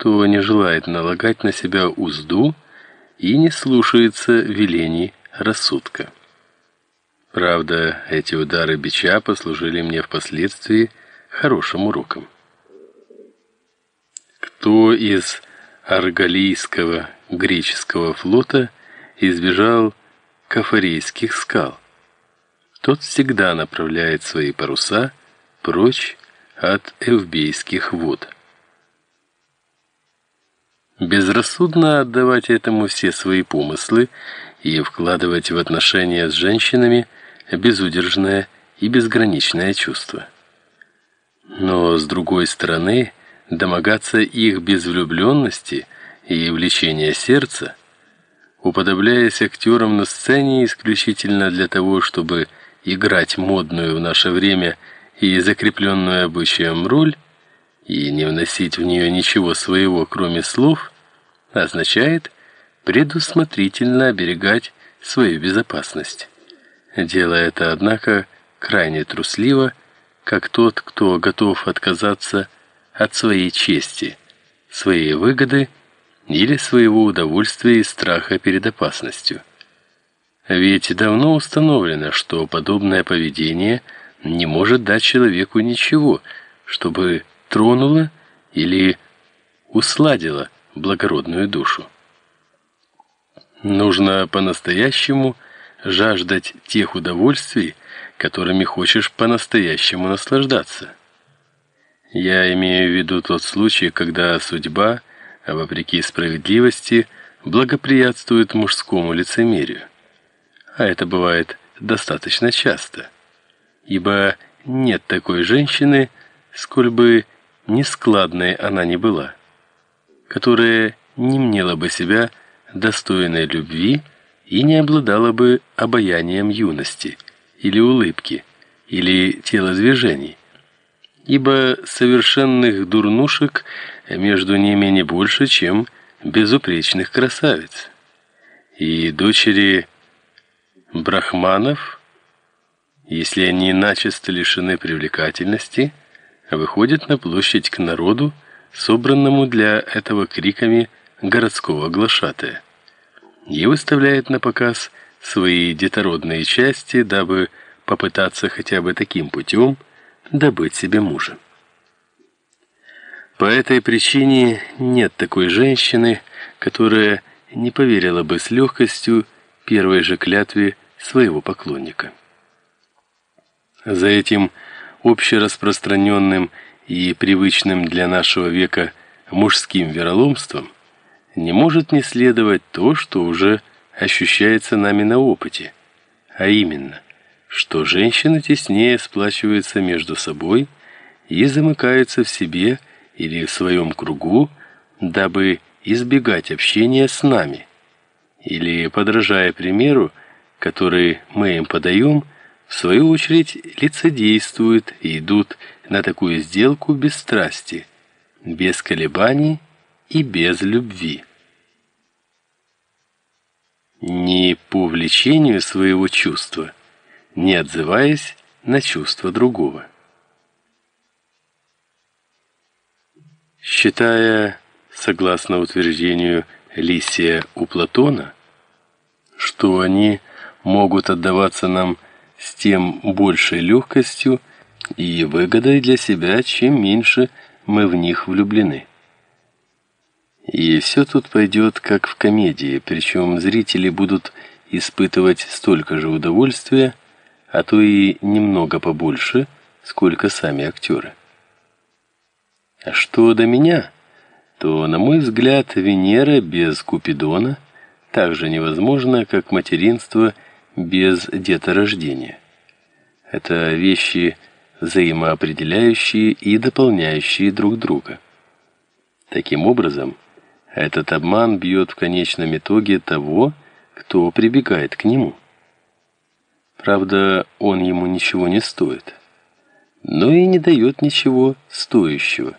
кто не желает налагать на себя узду и не слушается велений рассудка. Правда, эти удары бича послужили мне впоследствии хорошим уроком. Кто из аргалийского греческого флота избежал кафарейских скал? Тот всегда направляет свои паруса прочь от эвбейских вод. Безрассудно отдавать этому все свои помыслы и вкладывать в отношения с женщинами безудержное и безграничное чувство. Но с другой стороны, домогаться их безвлюбленности и влечения сердца, уподобляясь актерам на сцене исключительно для того, чтобы играть модную в наше время и закрепленную обычаем роль и не вносить в нее ничего своего, кроме слов, означает предусмотрительно оберегать свою безопасность. Делая это, однако, крайне трусливо, как тот, кто готов отказаться от своей чести, своей выгоды или своего удовольствия и страха перед опасностью. Ведь давно установлено, что подобное поведение не может дать человеку ничего, чтобы тронуло или усладило благородную душу. Нужно по-настоящему жаждать тех удовольствий, которыми хочешь по-настоящему наслаждаться. Я имею в виду тот случай, когда судьба, вопреки справедливости, благоприятствует мужскому лицемерию. А это бывает достаточно часто. Ибо нет такой женщины, сколь бы нескладной она ни была, которая не мнела бы себя достойной любви и не обладала бы обаянием юности или улыбки или телодвижений. Ибо совершенных дурнушек между ними не больше, чем безупречных красавиц. И дочери брахманов, если они начисто лишены привлекательности, выходят на площадь к народу, собранному для этого криками городского глашатая, и выставляет на показ свои детородные части, дабы попытаться хотя бы таким путем добыть себе мужа. По этой причине нет такой женщины, которая не поверила бы с легкостью первой же клятве своего поклонника. За этим общераспространенным и привычным для нашего века мужским вероломством не может не следовать то, что уже ощущается нами на опыте, а именно, что женщины теснее сплачиваются между собой и замыкаются в себе или в своем кругу, дабы избегать общения с нами, или подражая примеру, который мы им подаем, в свою очередь лицедействуют и идут на такую сделку без страсти, без колебаний и без любви. Не по влечению своего чувства, не отзываясь на чувство другого. Считая, согласно утверждению Лисия у Платона, что они могут отдаваться нам с тем большей легкостью и выгодой для себя, чем меньше мы в них влюблены. И все тут пойдет как в комедии, причем зрители будут испытывать столько же удовольствия, а то и немного побольше, сколько сами актеры. А что до меня, то, на мой взгляд, Венера без Купидона так же невозможна, как материнство без деторождения. Это вещи взаимоопределяющие и дополняющие друг друга. Таким образом, этот обман бьет в конечном итоге того, кто прибегает к нему. Правда, он ему ничего не стоит, но и не дает ничего стоящего.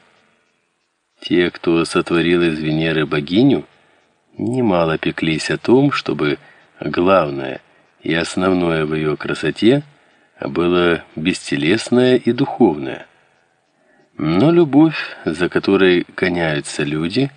Те, кто сотворил из Венеры богиню, немало пеклись о том, чтобы главное и основное в ее красоте было бестелесное и духовное. Но любовь, за которой гоняются люди,